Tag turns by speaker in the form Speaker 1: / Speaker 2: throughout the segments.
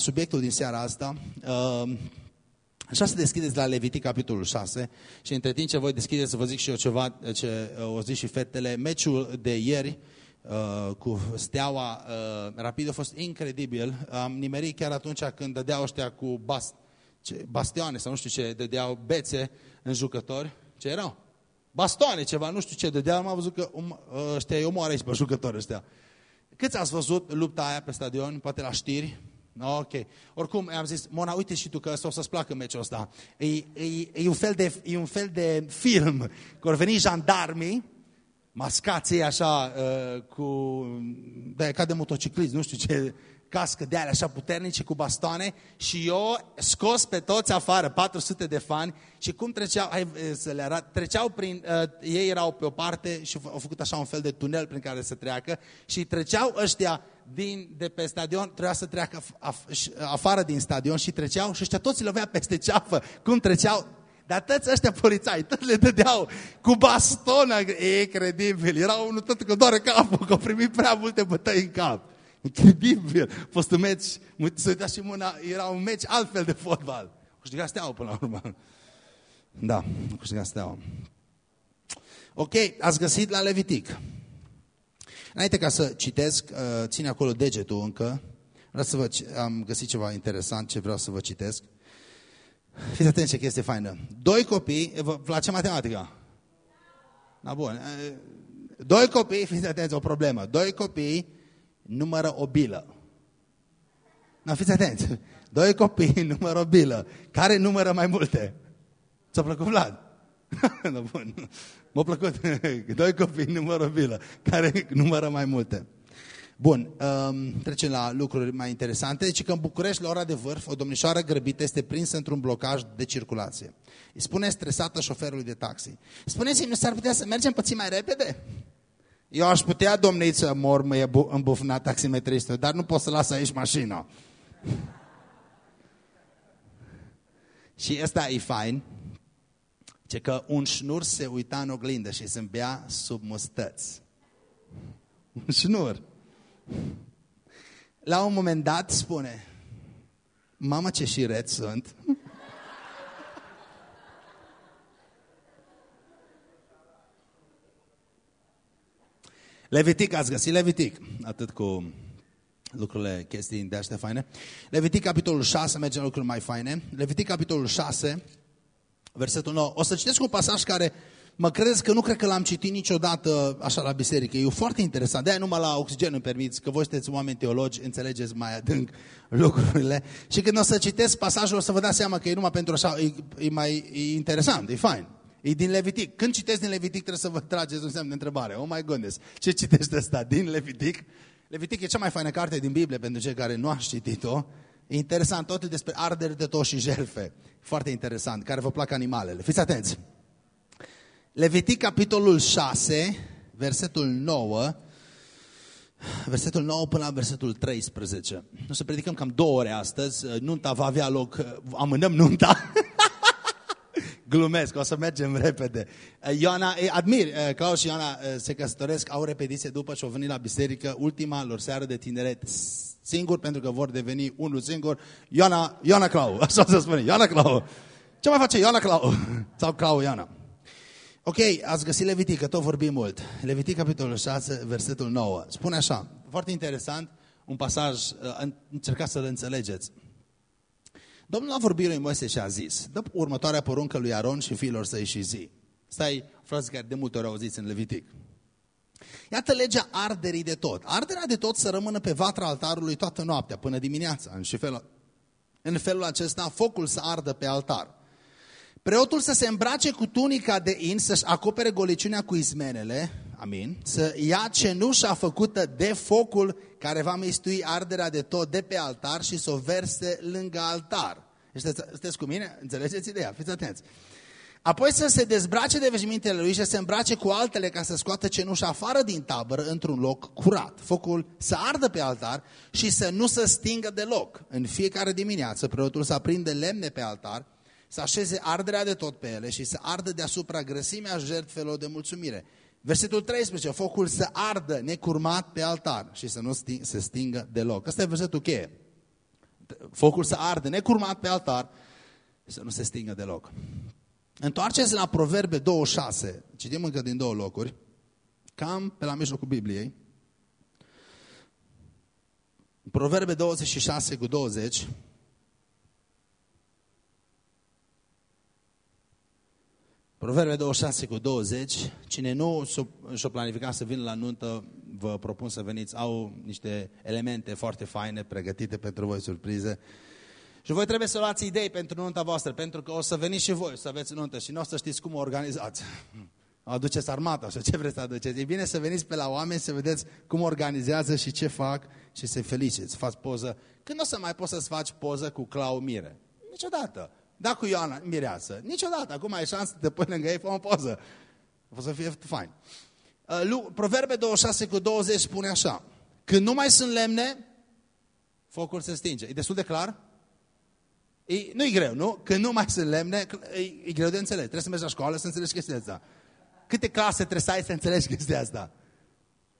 Speaker 1: subiectul din seara asta. Uh, Așa să deschideți la Levitic, capitolul 6 și între timp ce voi deschideți să vă zic și eu ceva ce uh, o zic și fetele. Meciul de ieri uh, cu Steaua uh, Rapid a fost incredibil. Am nimerit chiar atunci când dădeau ăștia cu bast, ce, bastioane sau nu știu ce, dădeau bețe în jucători. Ce erau? Bastoane ceva, nu știu ce dădeau. Am văzut că um, ăștia îi omoară aici pe jucători ăștia. Câți ați văzut lupta aia pe stadion, poate la știri? Ok. Oricum, am zis, Mona, uite și tu că o să-ți placă meciul ăsta. E, e, e, un fel de, e un fel de film. Că au venit jandarmii, mascații așa, uh, cu, de, ca de motocicliți, nu știu ce, cască de alea așa puternice cu bastoane și eu scos pe toți afară, 400 de fani și cum treceau, hai să le arat, treceau prin, uh, ei erau pe o parte și au făcut așa un fel de tunel prin care să treacă și treceau ăștia din, de pe stadion, trebuia să treacă af, afară din stadion și treceau și ăștia toți lovea peste ceafă, cum treceau, dar toți ăștia polițai, toți le dădeau cu bastonă, e incredibil, era unul tot că doare capul, că au primit prea multe bătăi în cap. Incredibil. A fost un meci, să uitați și mâna, era un meci altfel de fotbal. Cu câștigat steaua până la urmă. Da, cu câștigat steaua. Ok, ați găsit la Levitic. Înainte ca să citesc, uh, ține acolo degetul încă. Vreau să vă, am găsit ceva interesant ce vreau să vă citesc. Fiți atenți ce chestie faină. Doi copii, vă place matematica? Da, bun. Uh, doi copii, fiți atenți, o problemă. Doi copii numără o bilă. Nu, fiți atenți. Doi copii numără o bilă. Care numără mai multe? Ți-a plăcut Vlad? no, bun. M-a plăcut. Doi copii numără o bilă. Care numără mai multe? Bun, um, trecem la lucruri mai interesante. Deci că în București, la ora de vârf, o domnișoară grăbită este prinsă într-un blocaj de circulație. Îi spune stresată șoferului de taxi. Spuneți-mi, nu s-ar putea să mergem puțin mai repede? Eu aș putea, domnei, să mor mă îmbufnat taximetristul, dar nu pot să las aici mașina. Și ăsta e fain, ce că un șnur se uita în oglindă și zâmbea sub mustăți. Un șnur. La un moment dat spune, mamă ce șiret sunt. Levitic, ați găsit Levitic. Atât cu lucrurile, chestii de astea faine. Levitic, capitolul 6, mergem la lucruri mai faine. Levitic, capitolul 6, versetul 9. O să citesc un pasaj care mă credeți că nu cred că l-am citit niciodată așa la biserică. E foarte interesant. De-aia numai la oxigen îmi permiți, că voi sunteți oameni teologi, înțelegeți mai adânc lucrurile. Și când o să citesc pasajul, o să vă dați seama că e numai pentru așa, e, e mai e interesant, e fain. E din Levitic. Când citesc din Levitic trebuie să vă trageți un semn de întrebare. Oh my goodness, ce citești ăsta? Din Levitic? Levitic e cea mai faină carte din Biblie pentru cei care nu ați citit-o. E interesant, totul despre arderi de tot și jerfe. Foarte interesant, care vă plac animalele. Fiți atenți. Levitic, capitolul 6, versetul 9, versetul 9 până la versetul 13. O să predicăm cam două ore astăzi. Nunta va avea loc, amânăm nunta. Glumesc, o să mergem repede. Eh, Ioana, eh, admir, eh, Claus și Ioana se căsătoresc, au repetiție după ce au venit la biserică, ultima lor seară de tineret, singur, pentru că vor deveni unul singur. Ioana, Ioana Clau, așa să spune, Ioana Clau. Ce mai face Ioana Clau? Sau Clau Ioana? Ok, ați găsit Levitic, că tot vorbim mult. Levitic, capitolul 6, versetul 9. Spune așa, foarte interesant, un pasaj, încercați să-l înțelegeți. Domnul a vorbit lui Moise și a zis, dă următoarea poruncă lui Aron și fiilor săi și zi. Stai, frate, care de multe ori auziți în Levitic. Iată legea arderii de tot. Arderea de tot să rămână pe vatra altarului toată noaptea, până dimineața. În, felul, în felul acesta, focul să ardă pe altar. Preotul să se îmbrace cu tunica de in, să-și acopere goliciunea cu izmenele, amin, să ia cenușa făcută de focul care va mistui arderea de tot de pe altar și să o verse lângă altar. Sunteți cu mine? Înțelegeți ideea? Fiți atenți. Apoi să se dezbrace de veșmintele lui și să se îmbrace cu altele ca să scoată cenușa afară din tabără într-un loc curat. Focul să ardă pe altar și să nu se stingă deloc. În fiecare dimineață preotul să aprinde lemne pe altar, să așeze arderea de tot pe ele și să ardă deasupra grăsimea jertfelor de mulțumire. Versetul 13, focul să ardă necurmat pe altar și să nu sting, se stingă deloc. Asta e versetul cheie. focul să ardă necurmat pe altar, să nu se stingă deloc. Întoarceți la Proverbe 26, citim încă din două locuri, cam pe la mijlocul Bibliei. Proverbe 26 cu 20. Proverbe 26 cu 20. Cine nu și-o planificat să vină la nuntă, vă propun să veniți. Au niște elemente foarte faine, pregătite pentru voi, surprize. Și voi trebuie să luați idei pentru nunta voastră, pentru că o să veniți și voi să aveți nuntă și nu o să știți cum o organizați. Aduceți armata sau ce vreți să aduceți. E bine să veniți pe la oameni să vedeți cum organizează și ce fac și să-i feliciți. Faci poză. Când o să mai poți să-ți faci poză cu Clau Mire? Niciodată. Da, cu Ioana Mireasă. Niciodată. Acum ai șansă să te pui lângă ei, fă o poză. O să fie fain. Uh, Proverbe 26 cu 20 spune așa. Când nu mai sunt lemne, focul se stinge. E destul de clar? E, nu e greu, nu? Când nu mai sunt lemne, e, e greu de înțeles. Trebuie să mergi la școală să înțelegi chestia asta. Câte clase trebuie să ai să înțelegi chestia asta?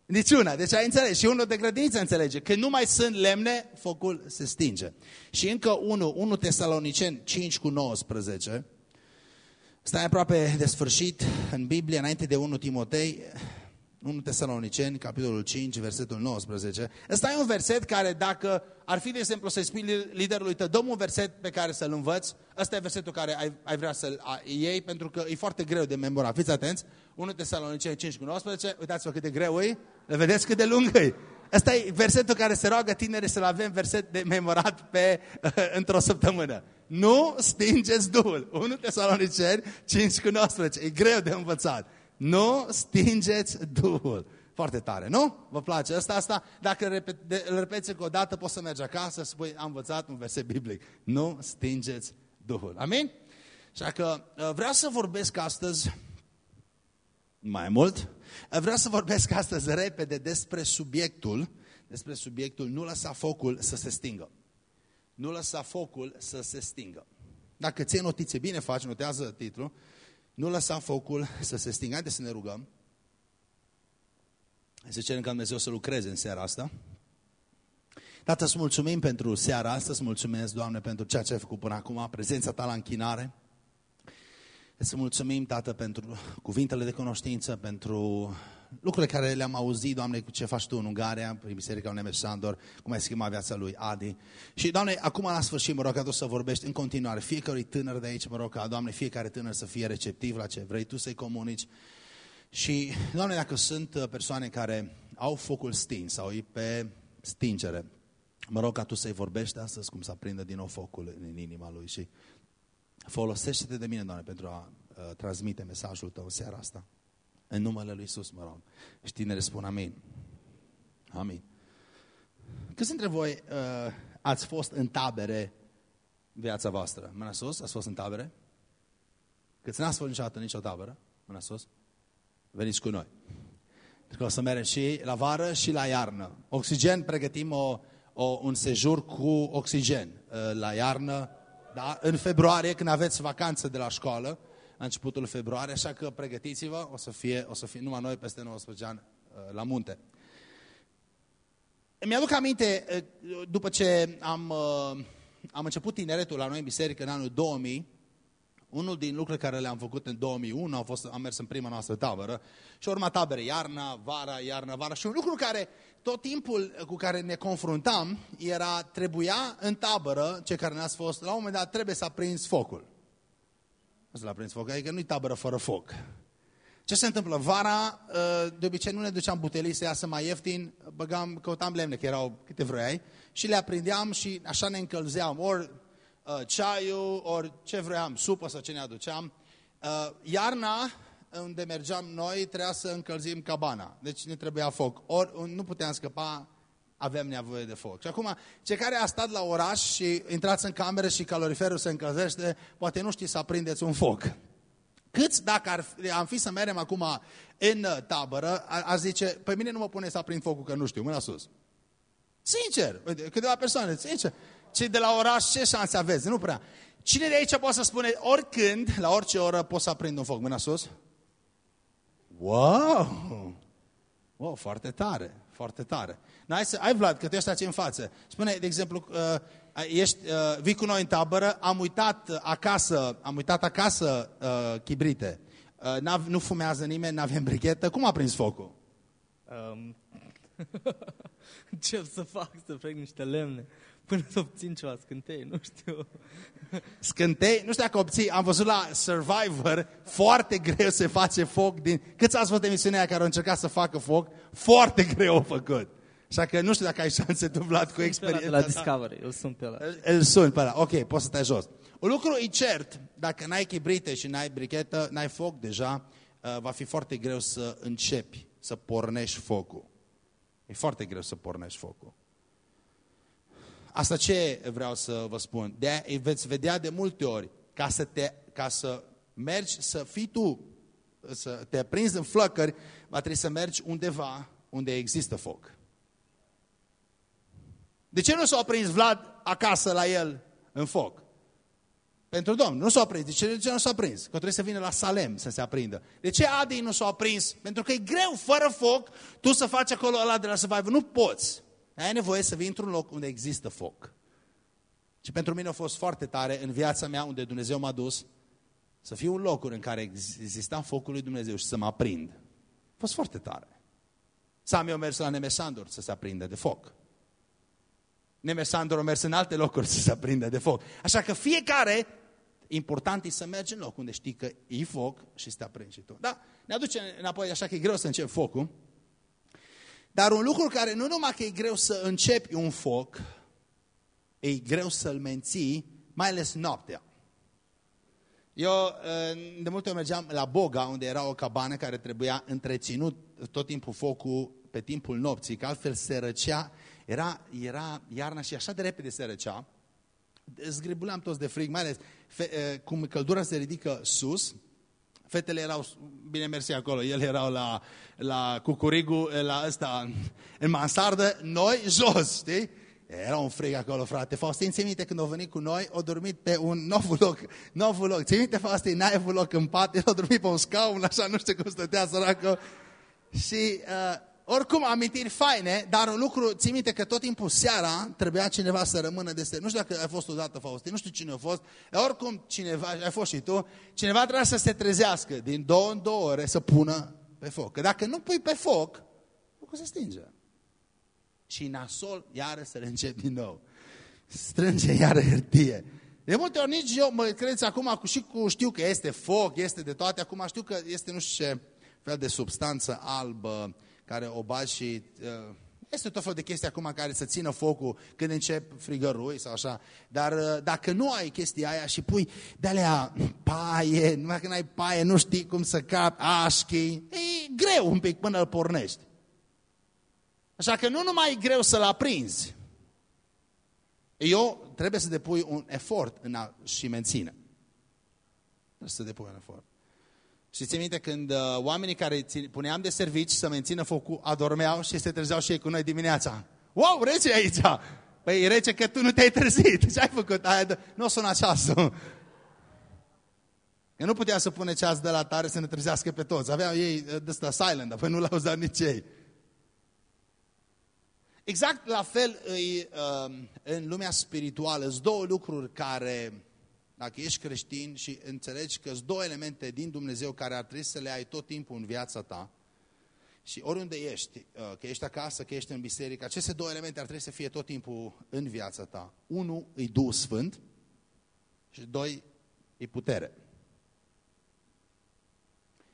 Speaker 1: Niciuna. Deci ai înțeles. Și unul de grădiniță înțelege. Când nu mai sunt lemne, focul se stinge. Și încă unul, 1 Tesaloniceni 5 cu 19. Stai aproape de sfârșit în Biblie, înainte de 1 Timotei. 1 Tesaloniceni, capitolul 5, versetul 19. Ăsta e un verset care dacă ar fi, de exemplu, să-i spui liderului tău, dă un verset pe care să-l învăț, ăsta e versetul care ai, ai vrea să-l iei, pentru că e foarte greu de memorat. Fiți atenți, 1 Tesaloniceni 5 cu 19, uitați-vă cât de greu e, le vedeți cât de lung e. Ăsta e versetul care se roagă tineri să-l avem verset de memorat pe, într-o săptămână. Nu stingeți Duhul. 1 Tesaloniceni 5 cu 19. E greu de învățat. Nu stingeți Duhul. Foarte tare, nu? Vă place asta? asta? Dacă îl repeți o dată, poți să mergi acasă, să spui, am învățat un verset biblic. Nu stingeți Duhul. Amin? Așa că uh, vreau să vorbesc astăzi mai mult. Uh, vreau să vorbesc astăzi repede despre subiectul, despre subiectul nu lăsa focul să se stingă. Nu lăsa focul să se stingă. Dacă ții notițe bine faci, notează titlul, nu lăsa focul să se stingă. Haideți să ne rugăm. Să cerem ca Dumnezeu să lucreze în seara asta. Tată, îți mulțumim pentru seara asta, îți mulțumesc, Doamne, pentru ceea ce ai făcut până acum, prezența Ta la închinare. Îți mulțumim, Tată, pentru cuvintele de cunoștință, pentru lucrurile care le-am auzit, Doamne, cu ce faci Tu în Ungaria, prin Biserica Nemes Sandor, cum ai schimbat viața lui Adi. Și, Doamne, acum la sfârșit, mă rog ca Tu să vorbești în continuare. Fiecare tânăr de aici, mă rog ca, Doamne, fiecare tânăr să fie receptiv la ce vrei Tu să-i comunici. Și, Doamne, dacă sunt uh, persoane care au focul stins sau e pe stingere, mă rog ca Tu să-i vorbești astăzi cum să aprindă din nou focul în inima lui și folosește-te de mine, Doamne, pentru a uh, transmite mesajul Tău seara asta. În numele Lui Iisus, mă rog. Și tineri spun amin. Amin. Câți dintre voi uh, ați fost în tabere viața voastră? Mâna sus, ați fost în tabere? Câți n-ați fost niciodată nicio tabără? Mâna sus. Veniți cu noi. Pentru că o să mergem și la vară și la iarnă. Oxigen, pregătim o, o, un sejur cu oxigen. Uh, la iarnă, da? în februarie, când aveți vacanță de la școală, la începutul februarie, așa că pregătiți-vă, o să fie, o să fie numai noi peste 19 ani uh, la munte. Mi-aduc aminte, uh, după ce am, uh, am început tineretul la noi în biserică în anul 2000, unul din lucrurile care le-am făcut în 2001 au fost, am mers în prima noastră tabără și urma tabere iarna, vara, iarna, vara și un lucru care tot timpul cu care ne confruntam era, trebuia în tabără, cei care ne-ați fost, la un moment dat trebuie să aprinzi focul. Să l prins foc, adică nu-i tabără fără foc. Ce se întâmplă? Vara, ă, de obicei nu ne duceam butelii să iasă mai ieftin, băgam, căutam lemne, că erau câte vroiai, și le aprindeam și așa ne încălzeam, ori uh, ceaiul, ori ce vroiam, supă sau ce ne aduceam. Uh, iarna, unde mergeam noi, trebuia să încălzim cabana, deci ne trebuia foc. Ori nu puteam scăpa avem nevoie de foc. Și acum, cei care a stat la oraș și intrați în cameră și caloriferul se încălzește, poate nu știți să aprindeți un foc. Câți, dacă ar, am fi să mergem acum în tabără, ar zice, pe mine nu mă pune să aprind focul, că nu știu, mâna sus. Sincer, câteva persoane, sincer. Cei de la oraș, ce șanse aveți? Nu prea. Cine de aici poate să spune, oricând, la orice oră, pot să aprind un foc? Mâna sus? Wow! Wow, foarte tare foarte tare. N-ai, să, ai Vlad, că tu ești aici în față. Spune, de exemplu, uh, ești, uh, vii cu noi în tabără, am uitat acasă, am uitat acasă uh, chibrite. Uh, nu fumează nimeni, nu avem brichetă. Cum a prins focul? Um,
Speaker 2: ce să fac? Să frec niște lemne până să obțin ceva scântei, nu știu.
Speaker 1: Scântei? Nu știu dacă obții, am văzut la Survivor, foarte greu se face foc din... Câți ați văzut emisiunea aia care au încercat să facă foc? Foarte greu au făcut. Așa că nu știu dacă ai șanse tu, Vlad, cu experiența
Speaker 2: la Discovery, îl sun pe ăla.
Speaker 1: Îl sun pe ăla, ok, poți să stai jos. Un lucru e cert, dacă n-ai chibrite și n-ai brichetă, n-ai foc deja, uh, va fi foarte greu să începi, să pornești focul. E foarte greu să pornești focul. Asta ce vreau să vă spun? De aia veți vedea de multe ori, ca să, te, ca să mergi, să fii tu, să te prinzi în flăcări, va trebui să mergi undeva unde există foc. De ce nu s-a prins Vlad acasă la el în foc? Pentru Domnul, nu s-a prins. De ce, de ce nu s-a prins? Că trebuie să vină la Salem să se aprindă. De ce Adi nu s-a prins? Pentru că e greu, fără foc, tu să faci acolo ăla de la Survivor. Nu poți. Ai nevoie să vii într-un loc unde există foc. Și pentru mine a fost foarte tare în viața mea unde Dumnezeu m-a dus să fiu un loc în care exista focul lui Dumnezeu și să mă aprind. A fost foarte tare. Sami a mers la Nemesandor să se aprindă de foc. Nemesandor a mers în alte locuri să se aprindă de foc. Așa că fiecare, important e să mergi în loc unde știi că e foc și să te aprinzi și tu. Da, ne aduce înapoi, așa că e greu să încep focul. Dar un lucru care nu numai că e greu să începi un foc, e greu să-l menții, mai ales noaptea. Eu de multe ori mergeam la Boga, unde era o cabană care trebuia întreținut tot timpul focul pe timpul nopții, că altfel se răcea, era, era iarna și așa de repede se răcea. Zgribuleam toți de frig, mai ales fe, cum căldura se ridică sus, Fetele erau, bine mersi acolo, ele erau la, la cucurigu, la ăsta, în mansardă, noi jos, știi? Era un frig acolo, frate. Faustin, ții minte când au venit cu noi, au dormit pe un nou loc, nou loc. Ții minte, Faustin, n-ai avut loc în pat, el a dormit pe un scaun, așa, nu știu cum stătea săracă. Și uh, oricum, amintiri faine, dar un lucru, ții minte că tot timpul seara trebuia cineva să rămână de Nu știu dacă ai fost odată, Faustin, nu știu cine a fost, dar oricum cineva, ai fost și tu, cineva trebuia să se trezească din două în două ore să pună pe foc. Că dacă nu pui pe foc, nu se stinge. Și nasol, iară să le încep din nou. Strânge iară hârtie. De multe ori nici eu, mă credeți acum, și cu, știu că este foc, este de toate, acum știu că este nu știu ce fel de substanță albă, care o bagi și... Uh, este tot felul de chestii acum care să țină focul când încep frigărui sau așa. Dar uh, dacă nu ai chestia aia și pui de-alea paie, numai când ai paie, nu știi cum să capi, așchi, e greu un pic până îl pornești. Așa că nu numai e greu să-l aprinzi, eu trebuie să depui un efort în a și menține. Trebuie să depui un efort. Și ți minte când uh, oamenii care puneam de servici să mențină focul adormeau și se trezeau și ei cu noi dimineața. Wow, rece aici! Păi e rece că tu nu te-ai trezit. Ce ai făcut? Aia de... Nu o suna ceasul. Eu nu putea să pune ceas de la tare să ne trezească pe toți. Aveau ei uh, de ăsta silent, apoi nu l-auzeau nici ei. Exact la fel îi, uh, în lumea spirituală sunt două lucruri care dacă ești creștin și înțelegi că sunt două elemente din Dumnezeu care ar trebui să le ai tot timpul în viața ta, și oriunde ești, uh, că ești acasă, că ești în biserică, aceste două elemente ar trebui să fie tot timpul în viața ta. Unu, îi Duhul Sfânt și doi, e putere.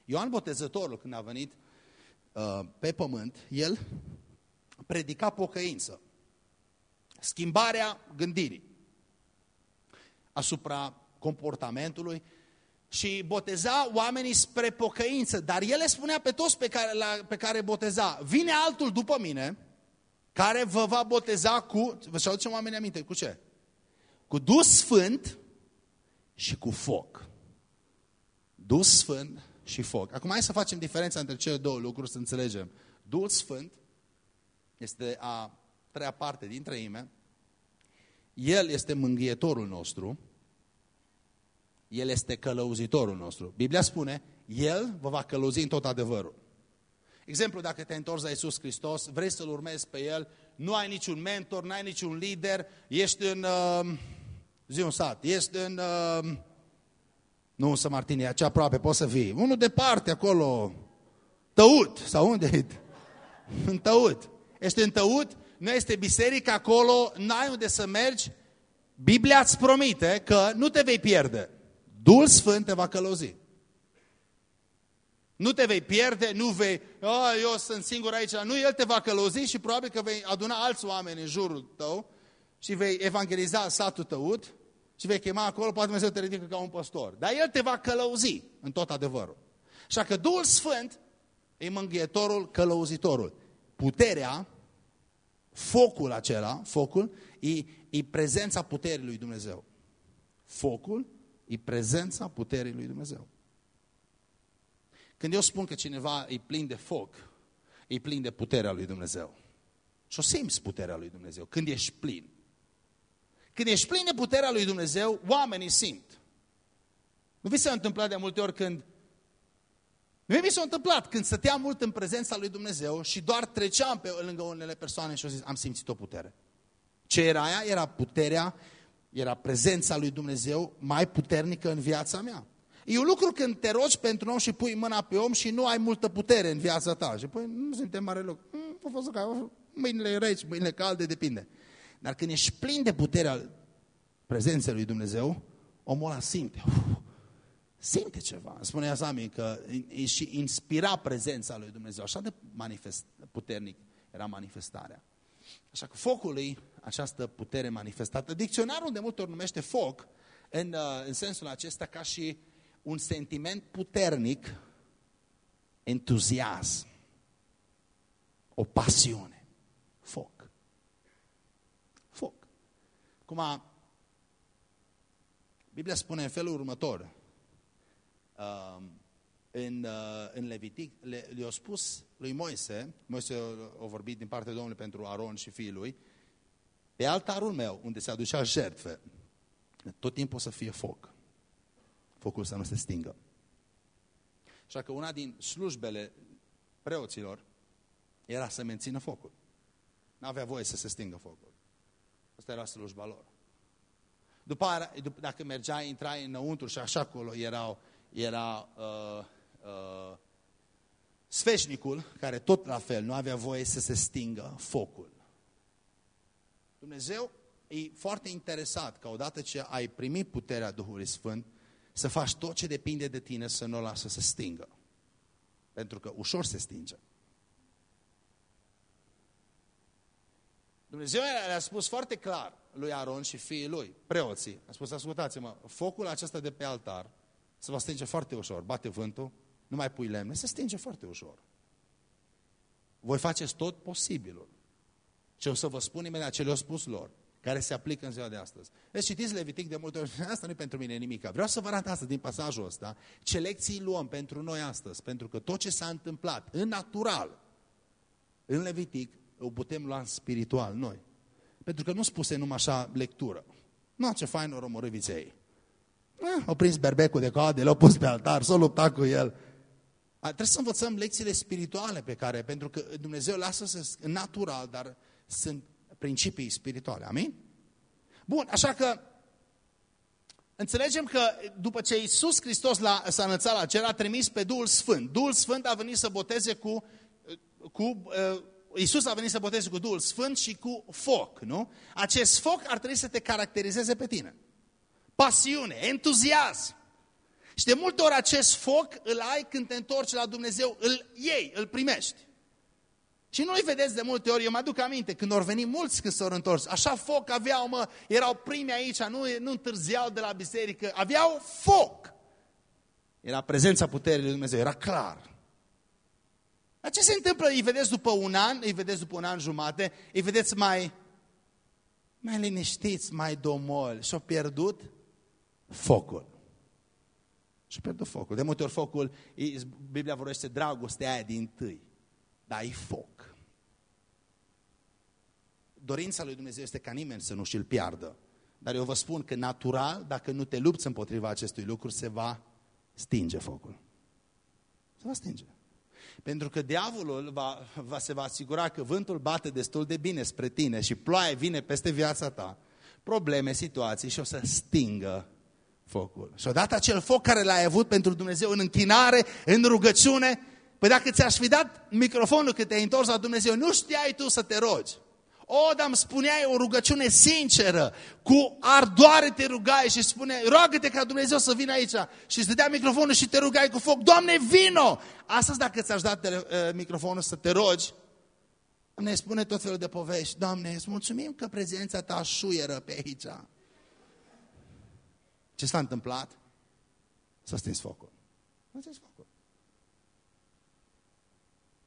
Speaker 1: Ioan Botezătorul, când a venit uh, pe pământ, el predica pocăință, schimbarea gândirii asupra comportamentului și boteza oamenii spre pocăință. Dar el le spunea pe toți pe care, la, pe care boteza, vine altul după mine, care vă va boteza cu, vă și aducem oamenii aminte, cu ce? Cu dus sfânt și cu foc. Dus sfânt și foc. Acum hai să facem diferența între cele două lucruri, să înțelegem. Duhul Sfânt este a treia parte din treime. El este mângâietorul nostru. El este călăuzitorul nostru. Biblia spune, El vă va călăuzi în tot adevărul. Exemplu, dacă te întorci la Iisus Hristos, vrei să-L urmezi pe El, nu ai niciun mentor, nu ai niciun lider, ești în, uh, zi un sat, ești în, uh, nu să Martini, ce aproape poți să fii, unul departe acolo, Tăut, sau unde e? În Tăut. Ești în Tăut, nu este biserică acolo, n-ai unde să mergi, Biblia îți promite că nu te vei pierde. Duhul Sfânt te va călăuzi. Nu te vei pierde, nu vei, oh, eu sunt singur aici. Nu, El te va călăuzi și probabil că vei aduna alți oameni în jurul tău și vei evangeliza satul tăut și vei chema acolo, poate Dumnezeu te ridică ca un păstor. Dar El te va călăuzi în tot adevărul. Așa că Duhul Sfânt e mângâietorul, călăuzitorul. Puterea, focul acela, focul, e, e prezența puterii lui Dumnezeu. Focul e prezența puterii lui Dumnezeu. Când eu spun că cineva e plin de foc, e plin de puterea lui Dumnezeu. Și o simți puterea lui Dumnezeu când ești plin. Când ești plin de puterea lui Dumnezeu, oamenii simt. Nu vi s-a întâmplat de multe ori când... Mie mi s-a întâmplat când stăteam mult în prezența lui Dumnezeu și doar treceam pe lângă unele persoane și au zis, am simțit o putere. Ce era aia? Era puterea, era prezența lui Dumnezeu mai puternică în viața mea. E un lucru când te rogi pentru om și pui mâna pe om și nu ai multă putere în viața ta. Și păi, nu suntem mare loc. Mm, a fost ca mâinile reci, mâinile calde, depinde. Dar când ești plin de puterea prezenței lui Dumnezeu, omul ăla simte. Uf, simte ceva. Spunea Sami că și inspira prezența lui Dumnezeu. Așa de manifest, puternic era manifestarea. Așa că focul e această putere manifestată. Dicționarul de multe ori numește foc în, uh, în sensul acesta ca și un sentiment puternic, entuziasm, o pasiune, foc. Foc. Cum a, Biblia spune în felul următor, uh, în, uh, în Levitic, le, le-a spus lui Moise, Moise a, a vorbit din partea Domnului pentru Aron și fiii lui, pe altarul meu, unde se aducea jertfe, tot timpul o să fie foc focul să nu se stingă. Așa că una din slujbele preoților era să mențină focul. N-avea voie să se stingă focul. Asta era slujba lor. După, după dacă mergeai, intrai înăuntru și așa acolo erau, era uh, uh, sfeșnicul, care tot la fel nu avea voie să se stingă focul. Dumnezeu e foarte interesat că odată ce ai primit puterea Duhului Sfânt, să faci tot ce depinde de tine să nu o lasă să stingă. Pentru că ușor se stinge. Dumnezeu le-a spus foarte clar lui Aron și fiii lui, preoții. A spus, ascultați-mă, focul acesta de pe altar se va stinge foarte ușor. Bate vântul, nu mai pui lemne, se stinge foarte ușor. Voi faceți tot posibilul. Ce o să vă spun imediat ce le-au spus lor care se aplică în ziua de astăzi. Deci citiți Levitic de multe ori, asta nu e pentru mine nimic. Vreau să vă arăt asta din pasajul ăsta, ce lecții luăm pentru noi astăzi, pentru că tot ce s-a întâmplat în natural, în Levitic, o putem lua în spiritual noi. Pentru că nu spuse numai așa lectură. Nu, ce fain o romorâ viței. Eh, au prins berbecul de cade, l-au pus pe altar, s-au luptat cu el. A, trebuie să învățăm lecțiile spirituale pe care, pentru că Dumnezeu lasă să natural, dar sunt principii spirituale. Amin? Bun, așa că înțelegem că după ce Iisus Hristos s-a înălțat la cer, a trimis pe Duhul Sfânt. Duhul Sfânt a venit să boteze cu, cu uh, Iisus a venit să boteze cu Duhul Sfânt și cu foc, nu? Acest foc ar trebui să te caracterizeze pe tine. Pasiune, entuziasm. Și de multe ori acest foc îl ai când te întorci la Dumnezeu, îl iei, îl primești. Și nu-i vedeți de multe ori, eu mă aduc aminte, când au venit mulți când s-au întors, așa foc aveau, mă, erau primi aici, nu, nu întârziau de la biserică, aveau foc. Era prezența puterii lui Dumnezeu, era clar. Dar ce se întâmplă? Îi vedeți după un an, îi vedeți după un an jumate, îi vedeți mai, mai liniștiți, mai domoli și-au pierdut focul. Și-au pierdut focul. De multe ori focul, Biblia vorbește dragostea aia din tâi, dar e foc dorința lui Dumnezeu este ca nimeni să nu și-l piardă. Dar eu vă spun că natural, dacă nu te lupți împotriva acestui lucru, se va stinge focul. Se va stinge. Pentru că diavolul va, va, se va asigura că vântul bate destul de bine spre tine și ploaie vine peste viața ta, probleme, situații și o să stingă focul. Și odată acel foc care l-ai avut pentru Dumnezeu în închinare, în rugăciune, păi dacă ți-aș fi dat microfonul când te-ai întors la Dumnezeu, nu știai tu să te rogi. O, dar îmi spuneai o rugăciune sinceră, cu ardoare te rugai și spune, roagă-te ca Dumnezeu să vină aici. Și îți dădea microfonul și te rugai cu foc, Doamne, vino! Astăzi dacă ți-aș dat tele, uh, microfonul să te rogi, ne spune tot felul de povești, Doamne, îți mulțumim că prezența ta șuieră pe aici. Ce s-a întâmplat? S-a stins focul. S-a stins focul.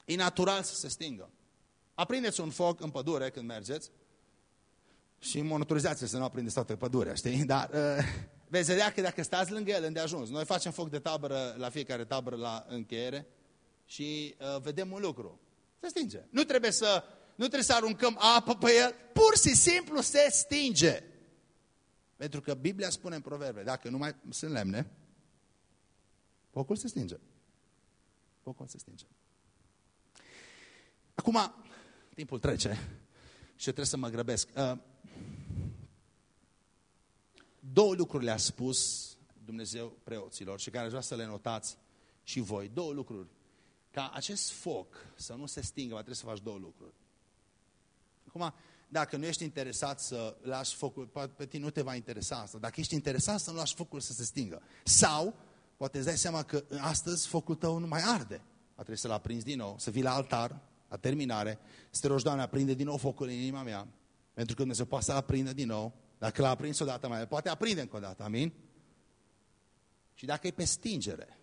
Speaker 1: E natural să se stingă. Aprindeți un foc în pădure când mergeți și monitorizați să nu aprindeți toată pădurea, știi? Dar uh, veți vedea că dacă stați lângă el îndeajuns, noi facem foc de tabără la fiecare tabără la încheiere și uh, vedem un lucru. Se stinge. Nu trebuie să, nu trebuie să aruncăm apă pe el, pur și simplu se stinge. Pentru că Biblia spune în proverbe, dacă nu mai sunt lemne, focul se stinge. Focul se stinge. Acum, timpul trece și eu trebuie să mă grăbesc. Uh, două lucruri le-a spus Dumnezeu preoților și care aș vrea să le notați și voi. Două lucruri. Ca acest foc să nu se stingă, va trebui să faci două lucruri. Acum, dacă nu ești interesat să lași focul, pe tine nu te va interesa asta. Dacă ești interesat să nu lași focul să se stingă. Sau, poate îți dai seama că astăzi focul tău nu mai arde. Va trebui să-l aprinzi din nou, să vii la altar, la terminare, să te rogi, Doamne, aprinde din nou focul în inima mea, pentru că Dumnezeu poate să aprindă din nou, dacă l-a aprins odată mai, poate aprinde încă o dată, amin? Și dacă e pe stingere,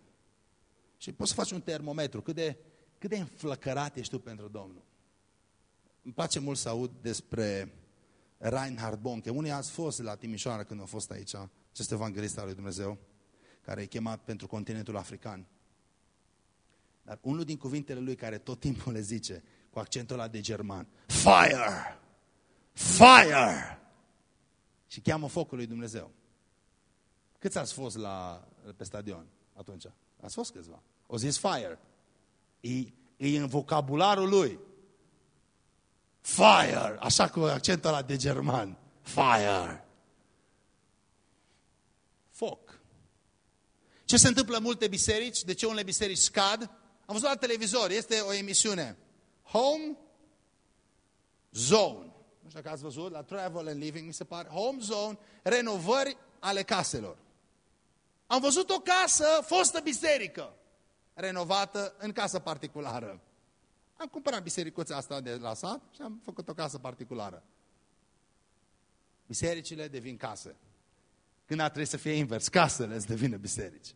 Speaker 1: și poți să faci un termometru, cât de, cât de înflăcărat ești tu pentru Domnul. Îmi place mult să aud despre Reinhard Bonke. Unii ați fost la Timișoara când au fost aici, acest evanghelist al lui Dumnezeu, care e chemat pentru continentul african. Dar unul din cuvintele lui care tot timpul le zice, cu accentul ăla de german, Fire! Fire! Și cheamă focul lui Dumnezeu. Câți ați fost la, pe stadion atunci? Ați fost câțiva. O zis fire. E, e în vocabularul lui. Fire! Așa cu accentul ăla de german. Fire! Foc. Ce se întâmplă în multe biserici? De ce unele biserici scad? Am văzut la televizor, este o emisiune. Home Zone. Nu știu dacă ați văzut, la Travel and Living, mi se pare. Home Zone, renovări ale caselor. Am văzut o casă, fostă biserică, renovată în casă particulară. Am cumpărat bisericuța asta de la sat și am făcut o casă particulară. Bisericile devin case. Când ar trebui să fie invers, casele îți devină biserici.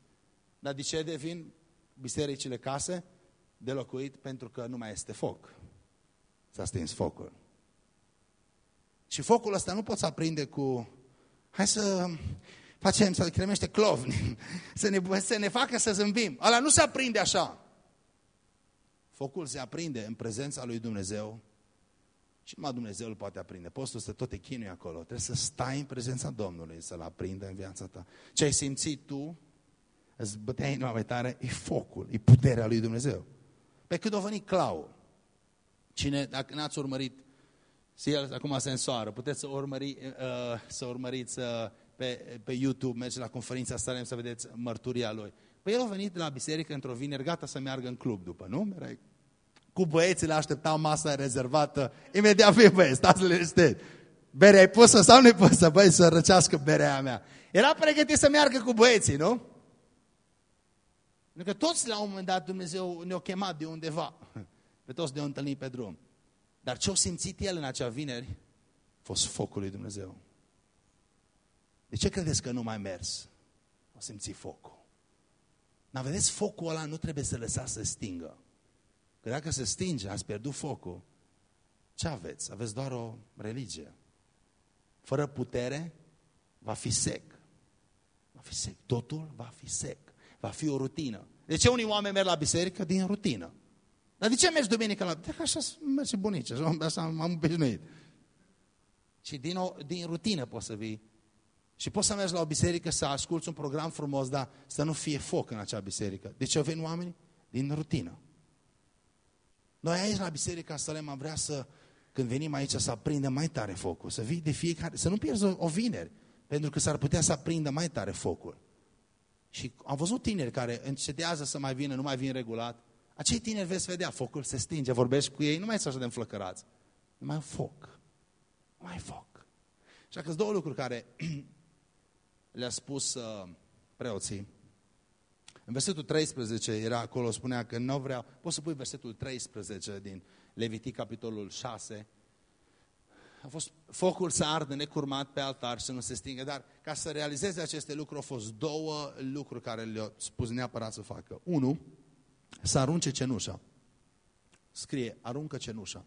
Speaker 1: Dar de ce devin bisericile case de locuit pentru că nu mai este foc. S-a stins focul. Și focul ăsta nu poți aprinde cu... Hai să facem, să cremește clovni, să ne, să ne facă să zâmbim. Ăla nu se aprinde așa. Focul se aprinde în prezența lui Dumnezeu și numai Dumnezeu îl poate aprinde. Poți să tot te chinui acolo. Trebuie să stai în prezența Domnului să-l aprindă în viața ta. Ce ai simțit tu îți bătea inima mai tare, e focul, e puterea lui Dumnezeu. Pe cât o venit Clau, cine, dacă n-ați urmărit, el acum se însoară, puteți să, urmări, uh, să urmăriți uh, pe, pe YouTube, mergeți la conferința Salem să vedeți mărturia lui. Păi el a venit la biserică într-o vineri, gata să meargă în club după, nu? Era cu băieții le așteptau masa rezervată, imediat fie băieți, stați liniștit. Berea e pusă sau nu e pusă? Băi, să răcească berea mea. Era pregătit să meargă cu băieții, nu? Pentru că toți la un moment dat Dumnezeu ne-a chemat de undeva. Pe toți ne-au întâlnit pe drum. Dar ce-au simțit el în acea vineri? A fost focul lui Dumnezeu. De ce credeți că nu mai mers? Au simțit focul. Dar vedeți, focul ăla nu trebuie să lăsați să stingă. Că dacă se stinge, ați pierdut focul, ce aveți? Aveți doar o religie. Fără putere, va fi sec. Va fi sec. Totul va fi sec. Va fi o rutină. De ce unii oameni merg la biserică? Din rutină. Dar de ce mergi duminică la biserică? Așa merge bunice, așa m-am obișnuit. Și din, o, din rutină poți să vii. Și poți să mergi la o biserică să asculți un program frumos, dar să nu fie foc în acea biserică. De ce vin oamenii? Din rutină. Noi aici la Biserica Salem am vrea să, când venim aici, să aprindem mai tare focul, să vii de fiecare, să nu pierzi o, o vineri, pentru că s-ar putea să aprindă mai tare focul. Și am văzut tineri care încetează să mai vină, nu mai vin regulat. Acei tineri veți vedea, focul se stinge, vorbești cu ei, nu mai sunt așa de înflăcărați. Nu mai foc. Nu mai foc. Și că două lucruri care le-a spus uh, preoții. În versetul 13 era acolo, spunea că nu vreau, poți să pui versetul 13 din Levitic, capitolul 6, a fost focul să ardă necurmat pe altar și să nu se stingă, dar ca să realizeze aceste lucruri au fost două lucruri care le-au spus neapărat să facă. Unu, să arunce cenușa. Scrie, aruncă cenușa.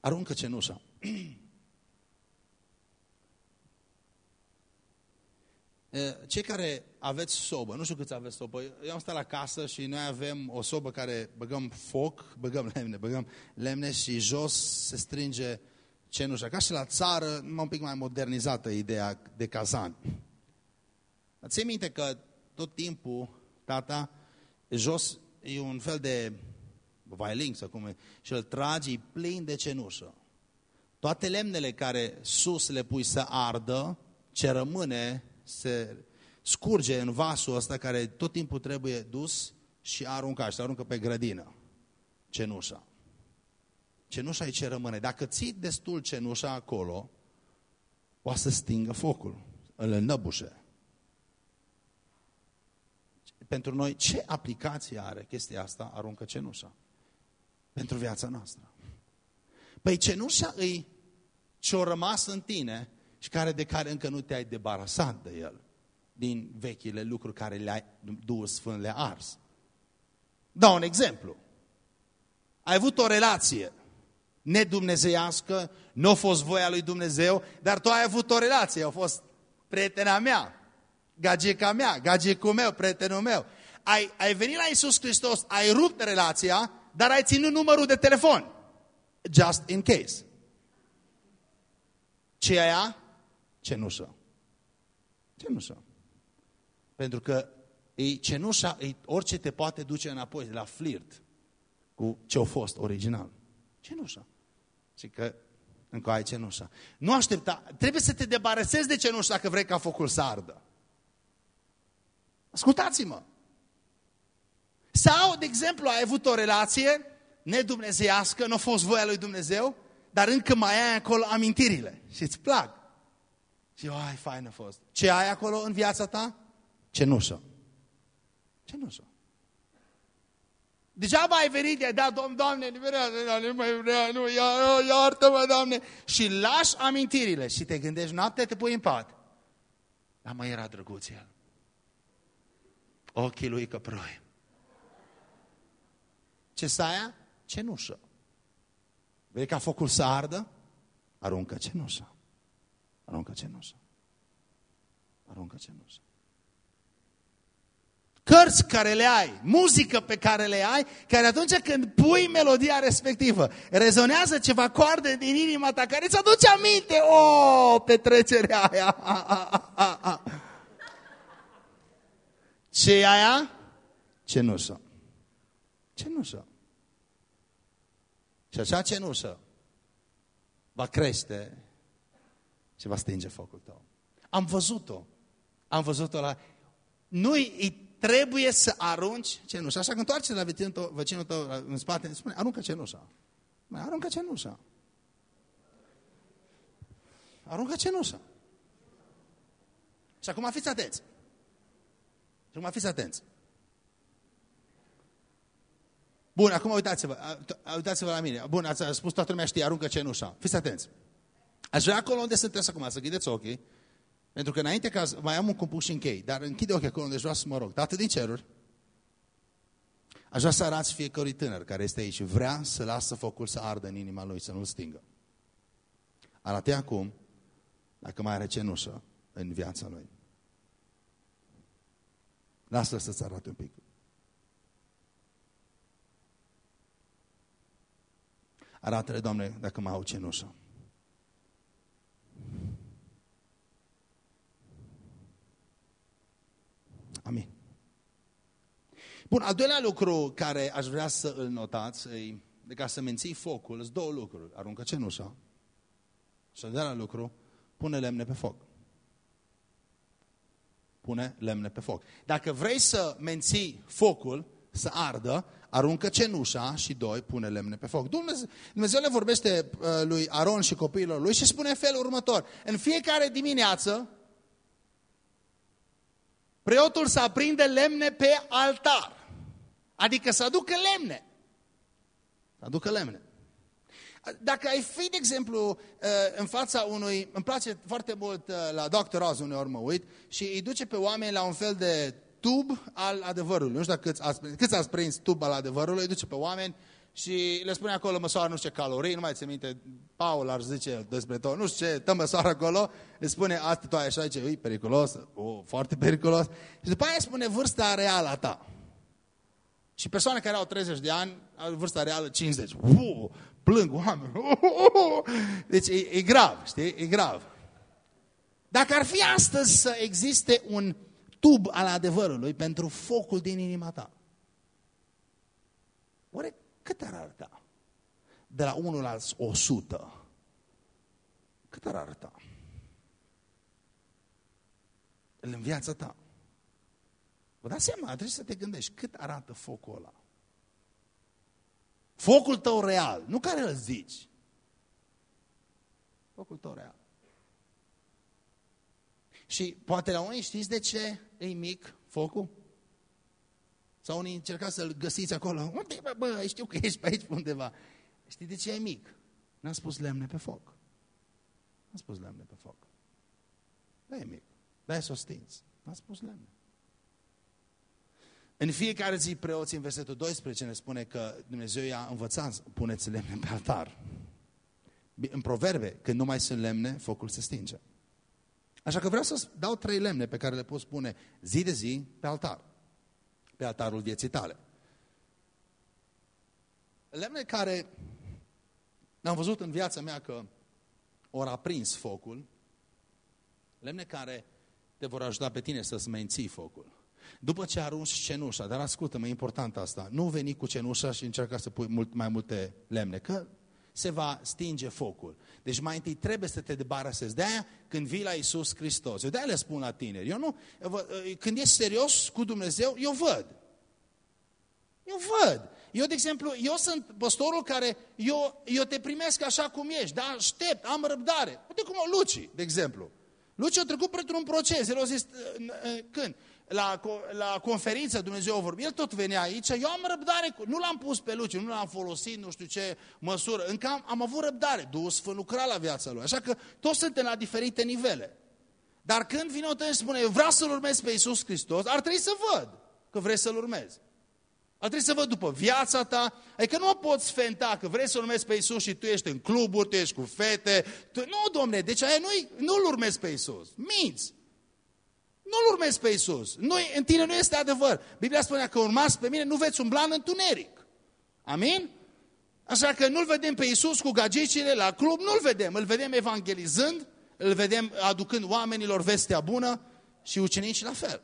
Speaker 1: Aruncă cenușa. Cei care aveți sobă, nu știu câți aveți sobă, eu am stat la casă și noi avem o sobă care băgăm foc, băgăm lemne, băgăm lemne și jos se strânge cenușa. Ca și la țară, numai un pic mai modernizată ideea de cazan. Ți minte că tot timpul, tata, jos e un fel de vailing sau cum e, și îl tragi, e plin de cenușă. Toate lemnele care sus le pui să ardă, ce rămâne se scurge în vasul ăsta care tot timpul trebuie dus și aruncat, și se aruncă pe grădină. Cenușa. Cenușa e ce rămâne. Dacă ții destul cenușa acolo, poate să stingă focul, îl înnăbușe. Pentru noi, ce aplicație are chestia asta, aruncă cenușa? Pentru viața noastră. Păi cenușa îi ce-o rămas în tine și care de care încă nu te-ai debarasat de el din vechile lucruri care le-ai dus Sfânt le ars. Dau un exemplu. Ai avut o relație nedumnezeiască, nu a fost voia lui Dumnezeu, dar tu ai avut o relație, a fost prietena mea, gagica mea, gagicul meu, prietenul meu. Ai, ai venit la Iisus Hristos, ai rupt relația, dar ai ținut numărul de telefon. Just in case. Ce e aia? Cenușă. Cenușă. Pentru că e cenușa, e, orice te poate duce înapoi, la flirt cu ce a fost original. Cenușa. Și că încă ai cenușa. Nu aștepta, trebuie să te debarăsezi de cenușa dacă vrei ca focul să ardă. Ascultați-mă. Sau, de exemplu, ai avut o relație nedumnezească, nu a fost voia lui Dumnezeu, dar încă mai ai acolo amintirile și îți plac. Și eu, ai, fain a fost. Ce ai acolo în viața ta? Cenușă. Cenușă. Degeaba ai venit, ai dat, Domn, Doamne, nu mai vrea, nu, iartă-mă, Doamne. Și lași amintirile și te gândești, noapte te pui în pat. Dar mai era drăguț el. Ochii lui căproi. Ce să aia? Cenușă. Vrei ca focul să ardă? Aruncă cenușa. Aruncă cenușa. Aruncă cenușa. Cărți care le ai, muzică pe care le ai, care atunci când pui melodia respectivă, rezonează ceva coarde din inima ta, care îți aduce aminte, o, oh, petrecerea aia. Ce e aia? Cenușă. Cenușă. Și acea cenușă va crește și va stinge focul tău. Am văzut-o. Am văzut-o la... Nu îi trebuie să arunci cenușa. Așa că întoarce la vecinul tău, vecinul tău în spate, spune, aruncă cenușa. Mai aruncă cenușa. Aruncă cenușa. Și acum fiți atenți. Și acum fiți atenți. Bun, acum uitați-vă, uitați-vă la mine. Bun, ați spus toată lumea știe, aruncă cenușa. Fiți atenți. Aș vrea acolo unde sunteți acum, să ghideți ochii, pentru că înainte ca mai am un compus și închei, dar închide ochii acolo unde vreau să mă rog. Tată din ceruri, aș vrea să arați fiecărui tânăr care este aici și vrea să lasă focul să ardă în inima lui, să nu-l stingă. Arate acum dacă mai are cenușă în viața lui. Lasă să-ți arate un pic. Arată-le, Doamne, dacă mai au cenușă. Amin. Bun, al doilea lucru care aș vrea să îl notați, e, de ca să menții focul, sunt două lucruri. Aruncă cenușa și al doilea lucru, pune lemne pe foc. Pune lemne pe foc. Dacă vrei să menții focul, să ardă, aruncă cenușa și doi, pune lemne pe foc. Dumnezeu, Dumnezeu le vorbește uh, lui Aron și copiilor lui și spune felul următor. În fiecare dimineață, preotul să aprinde lemne pe altar. Adică să aducă lemne. Să aducă lemne. Dacă ai fi, de exemplu, uh, în fața unui... Îmi place foarte mult uh, la Dr. Oz uneori mă uit și îi duce pe oameni la un fel de tub al adevărului. Nu știu dacă câți ați, câți ați prins tub al adevărului, îi duce pe oameni și le spune acolo, măsoară nu știu ce calorii, nu mai ți minte, Paul ar zice despre tot, nu știu ce, tă măsoară acolo, îi spune, asta tu ai așa, zice, ui, periculos, o, foarte periculos. Și după aia spune vârsta reală a ta. Și persoane care au 30 de ani, au vârsta reală 50. Uu, plâng oameni. Deci e, e grav, știi? E grav. Dacă ar fi astăzi să existe un tub al adevărului pentru focul din inima ta, oare cât ar arăta? De la 1 la 100. Cât ar arăta? În viața ta. Vă dați seama, trebuie să te gândești cât arată focul ăla. Focul tău real, nu care îl zici. Focul tău real. Și poate la unii știți de ce e mic focul? Sau unii încercați să-l găsiți acolo. Unde bă, bă, știu că ești pe aici pe undeva. Știi de ce e mic? N-am spus lemne pe foc. N-am spus lemne pe foc. Da e mic. Da e să o stinți. N-am spus lemne. În fiecare zi preoții în versetul 12 ne spune că Dumnezeu i-a învățat, puneți lemne pe altar. În proverbe, când nu mai sunt lemne, focul se stinge. Așa că vreau să dau trei lemne pe care le poți pune zi de zi pe altar. Pe altarul vieții tale. Lemne care am văzut în viața mea că ori aprins focul, lemne care te vor ajuta pe tine să-ți menții focul. După ce arunci cenușa, dar ascultă-mă, e important asta, nu veni cu cenușa și încerca să pui mult, mai multe lemne, că se va stinge focul. Deci mai întâi trebuie să te debarasezi. De-aia când vii la Isus Hristos, eu de-aia le spun la tineri, eu nu, când ești serios cu Dumnezeu, eu văd. Eu văd. Eu, de exemplu, eu sunt păstorul care, eu, eu te primesc așa cum ești, dar aștept, am răbdare. Uite cum o Luci, de exemplu. Luci a trecut printr-un proces, el a zis, când? La, la conferință Dumnezeu a vorbit, el tot venea aici, eu am răbdare, cu, nu l-am pus pe Luci, nu l-am folosit, nu știu ce măsură, încă am, am avut răbdare, Duhul Sfânt lucra la viața lui, așa că toți suntem la diferite nivele. Dar când vine o tăie și spune, eu vreau să-L urmez pe Iisus Hristos, ar trebui să văd că vreți să-L urmezi. Ar trebui să văd după viața ta, adică nu o poți fenta că vreți să urmezi pe Iisus și tu ești în cluburi, tu ești cu fete. Tu... Nu, domne, deci aia nu, nu-L urmezi pe Iisus. Minți. Nu-L urmezi pe Iisus. Nu, în tine nu este adevăr. Biblia spunea că urmați pe mine, nu veți umbla în întuneric. Amin? Așa că nu-L vedem pe Iisus cu gagicile la club, nu-L vedem. Îl vedem evangelizând, îl vedem aducând oamenilor vestea bună și ucenicii la fel.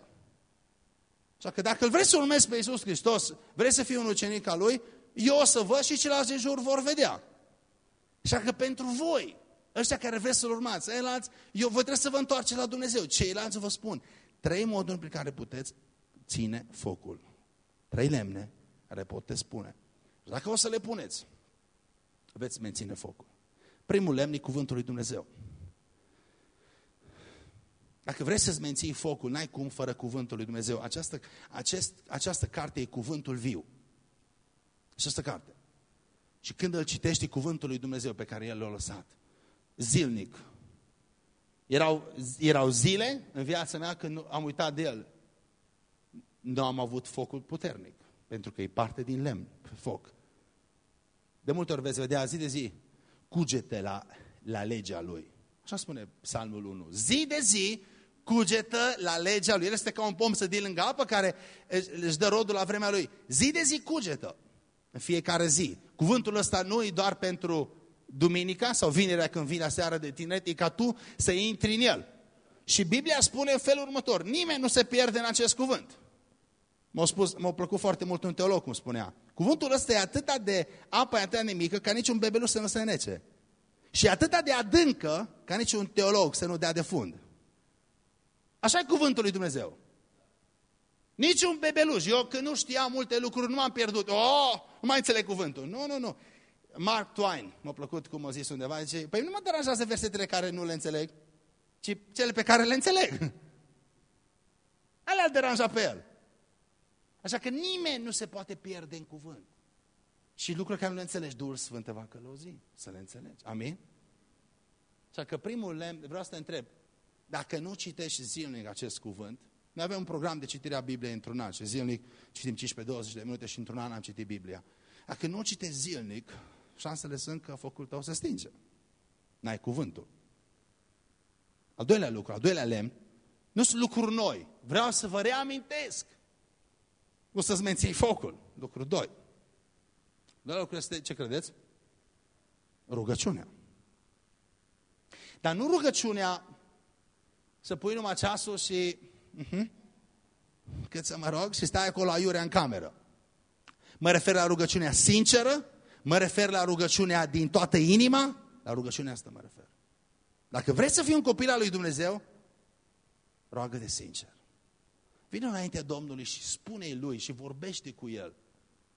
Speaker 1: Așa că dacă îl vreți să urmezi pe Iisus Hristos, vreți să fii un ucenic al Lui, eu o să văd și ceilalți de jur vor vedea. Așa că pentru voi, ăștia care vreți să-L urmați, ceilalți, eu vă trebuie să vă întoarceți la Dumnezeu. Ceilalți vă spun, trei moduri prin care puteți ține focul. Trei lemne care pot spune. Dacă o să le puneți, veți menține focul. Primul lemn e cuvântul lui Dumnezeu. Dacă vrei să-ți menții focul, n-ai cum fără cuvântul lui Dumnezeu. Această, acest, această carte e cuvântul viu. Această carte. Și când îl citești, cuvântul lui Dumnezeu pe care El l-a lăsat zilnic. Erau, erau zile în viața mea când am uitat de el. Nu am avut focul puternic, pentru că e parte din lemn, foc. De multe ori veți vedea zi de zi cugete la, la legea lui. Așa spune Psalmul 1. Zi de zi cugetă la legea lui. El este ca un pom să din lângă apă care își dă rodul la vremea lui. Zi de zi cugetă. În fiecare zi. Cuvântul ăsta nu e doar pentru duminica sau vinerea când vine seara de tineret, e ca tu să intri în el. Și Biblia spune în felul următor, nimeni nu se pierde în acest cuvânt. M-a, spus, m-a plăcut foarte mult un teolog, cum spunea. Cuvântul ăsta e atât de apă, atât de mică, ca niciun bebeluș să nu se nece. Și atât de adâncă, ca niciun teolog să nu dea de fund. Așa e cuvântul lui Dumnezeu. Niciun bebeluș. Eu când nu știam multe lucruri, nu m-am pierdut. Oh, nu mai înțeleg cuvântul. Nu, nu, nu. Mark Twain, m-a plăcut cum a zis undeva, zice, păi nu mă deranjează versetele care nu le înțeleg, ci cele pe care le înțeleg. Alea îl deranja pe el. Așa că nimeni nu se poate pierde în cuvânt. Și lucruri care nu le înțelegi, Duhul Sfânt te va călăuzi să le înțelegi. Amin? Așa că primul lemn, vreau să te întreb, dacă nu citești zilnic acest cuvânt, noi avem un program de citire a Bibliei într-un an și zilnic citim 15-20 de minute și într-un an am citit Biblia. Dacă nu citești zilnic, șansele sunt că focul tău se stinge. N-ai cuvântul. Al doilea lucru, al doilea lemn, nu sunt lucruri noi. Vreau să vă reamintesc. O să-ți menții focul. Lucru doi. Doilea lucru este, ce credeți? Rugăciunea. Dar nu rugăciunea să pui numai ceasul și... Uh -huh, cât să mă rog și stai acolo aiurea în cameră. Mă refer la rugăciunea sinceră, mă refer la rugăciunea din toată inima, la rugăciunea asta mă refer. Dacă vreți să fii un copil al lui Dumnezeu, roagă-te sincer. Vine înaintea Domnului și spune-i lui și vorbește cu el.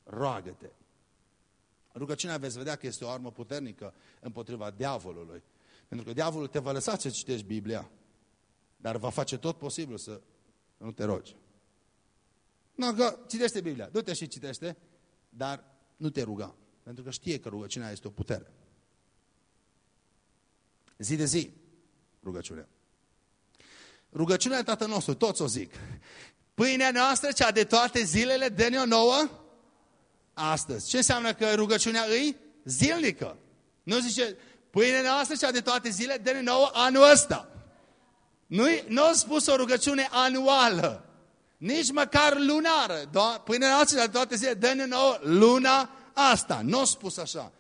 Speaker 1: Roagă-te. Rugăciunea veți vedea că este o armă puternică împotriva diavolului. Pentru că diavolul te va lăsa să citești Biblia, dar va face tot posibil să nu te rogi. Nu, că citește Biblia, du-te și citește, dar nu te ruga. Pentru că știe că rugăciunea este o putere. Zi de zi, rugăciunea. Rugăciunea Tatăl nostru, toți o zic. Pâinea noastră, cea de toate zilele, dă-ne o nouă astăzi. Ce înseamnă că rugăciunea îi? Zilnică. Nu zice, pâinea noastră, cea de toate zilele, dă-ne nouă anul ăsta. Nu, nu a spus o rugăciune anuală. Nici măcar lunară. Pâinea noastră, cea de toate zilele, dă-ne nouă luna asta. Nu a spus așa.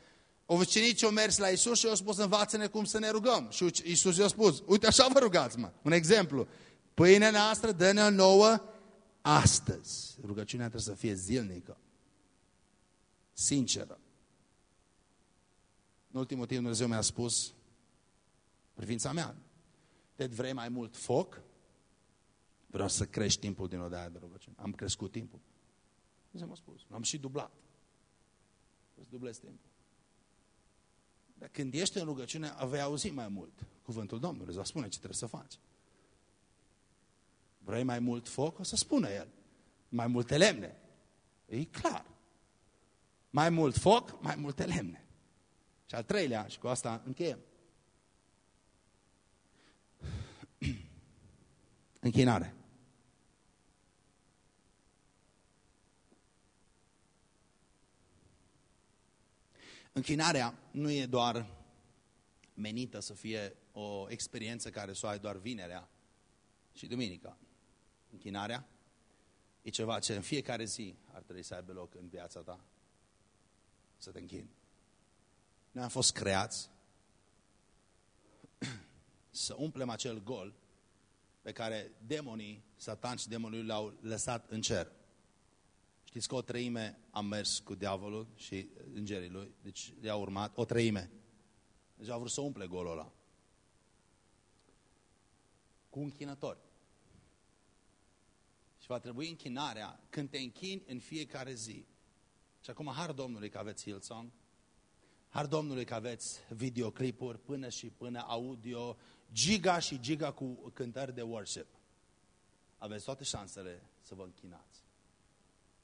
Speaker 1: O ucenici au mers la Isus și au spus, învață-ne cum să ne rugăm. Și Isus i-a spus, uite așa vă rugați, mă. Un exemplu. Pâinea noastră dă-ne nouă astăzi. Rugăciunea trebuie să fie zilnică. Sinceră. În ultimul timp Dumnezeu mi-a spus, privința mea, te vrei mai mult foc? Vreau să crești timpul din odaia de rugăciune. Am crescut timpul. Dumnezeu m-a spus. Am și dublat. Să dublez timpul. Dar când ești în rugăciune, vei auzi mai mult cuvântul Domnului. Îți va spune ce trebuie să faci. Vrei mai mult foc? O să spună El. Mai multe lemne. E clar. Mai mult foc, mai multe lemne. Și al treilea, și cu asta încheiem. Închinare. Închinarea nu e doar menită să fie o experiență care să o ai doar vinerea și duminica. Închinarea e ceva ce în fiecare zi ar trebui să aibă loc în viața ta. Să te închini. Noi am fost creați să umplem acel gol pe care demonii, satan și demonii l-au lăsat în cer. Știți că o treime am mers cu diavolul și îngerii lui, deci i-a urmat, o treime. Deci au vrut să umple golul ăla. Cu închinători. Și va trebui închinarea când te închini în fiecare zi. Și acum, har Domnului că aveți Hillsong, har Domnului că aveți videoclipuri până și până audio, giga și giga cu cântări de worship. Aveți toate șansele să vă închinați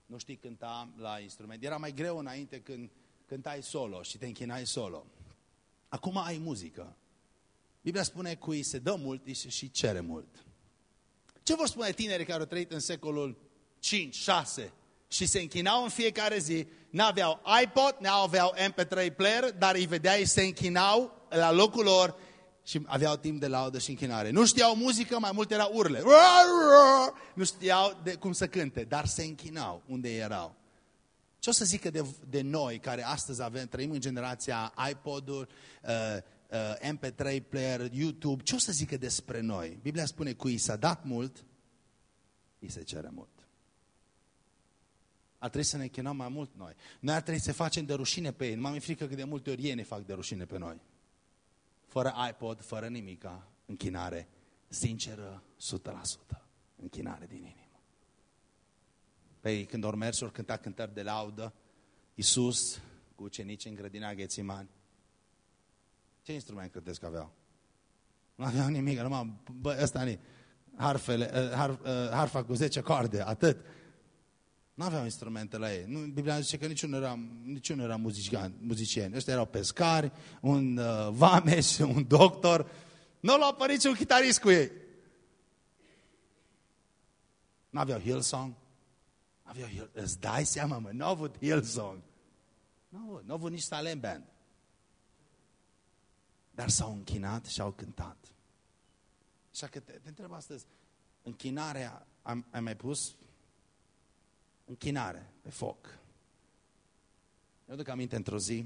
Speaker 1: nu știi cânta la instrument. Era mai greu înainte când cântai solo și te închinai solo. Acum ai muzică. Biblia spune cui se dă mult și cere mult. Ce vor spune tinerii care au trăit în secolul 5, 6 și se închinau în fiecare zi, n-aveau iPod, n-aveau MP3 player, dar îi vedeai se închinau la locul lor și aveau timp de laudă și închinare. Nu știau muzică, mai mult era urle. Nu știau de cum să cânte, dar se închinau unde erau. Ce o să zică de, de noi care astăzi avem, trăim în generația iPod-uri, uh, uh, MP3 player, YouTube, ce o să zică despre noi? Biblia spune, cui s-a dat mult, îi se cere mult. ar trebui să ne chinăm mai mult noi. Noi ar trebui să facem de rușine pe ei. Nu mi-e frică că de multe ori ei ne fac de rușine pe noi. Fără iPod, fără nimica, închinare sinceră, 100%. Închinare din inimă. Păi când ori mers, ori cânta cântări de laudă, Iisus cu ucenici în grădina Ghețimani. Ce instrument credeți că aveau? Nu aveau nimic, numai, bă, ăsta ni, harfele, uh, har, uh, harfa cu 10 corde, atât. Nu aveau instrumente la ei. Nu, Biblia zice că niciunul era, niciunul era muzician, muzicieni. Ăștia erau pescari, un uh, vameș, un doctor. Nu l-au apărut niciun chitarist cu ei. Nu aveau Hillsong. Aveau Hill... Îți dai seama, mă, nu au avut Hillsong. Nu au avut, nu au avut nici Salem Band. Dar s-au închinat și au cântat. Așa că te, te întreb astăzi, închinarea, am, am mai pus închinare pe foc. Eu duc aminte într-o zi,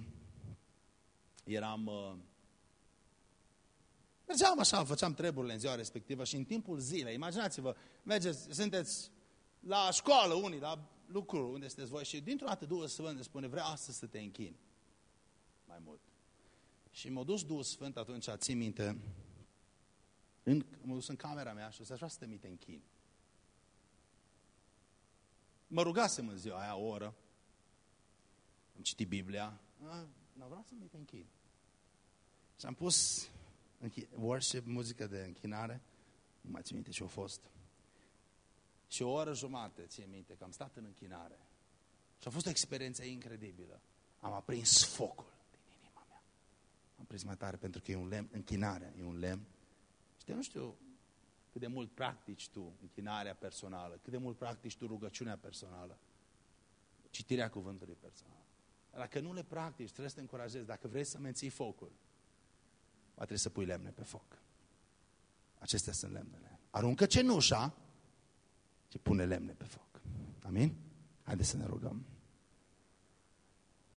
Speaker 1: eram, uh, mergeam așa, făceam treburile în ziua respectivă și în timpul zilei, imaginați-vă, mergeți, sunteți la școală unii, la lucru unde sunteți voi și dintr-o dată Duhul Sfânt spune, vreau astăzi să te închin. Mai mult. Și m-a dus Duhul Sfânt atunci, țin minte, în, m-a dus în camera mea și o să vrea să te mi te închin. Mă rugasem în ziua aia o oră, am citit Biblia, nu vreau să mi te închin. Și am pus worship, muzică de închinare, nu mai țin minte ce a fost. Și o oră jumate, ție minte, că am stat în închinare. Și a fost o experiență incredibilă. Am aprins focul din inima mea. Am prins mai tare pentru că e un lemn, închinarea e un lemn. Și nu știu cât de mult practici tu închinarea personală, cât de mult practici tu rugăciunea personală, citirea cuvântului personal. Dacă nu le practici, trebuie să te încurajezi. Dacă vrei să menții focul, va trebui să pui lemne pe foc. Acestea sunt lemnele. Aruncă cenușa și pune lemne pe foc. Amin? Haideți să ne rugăm.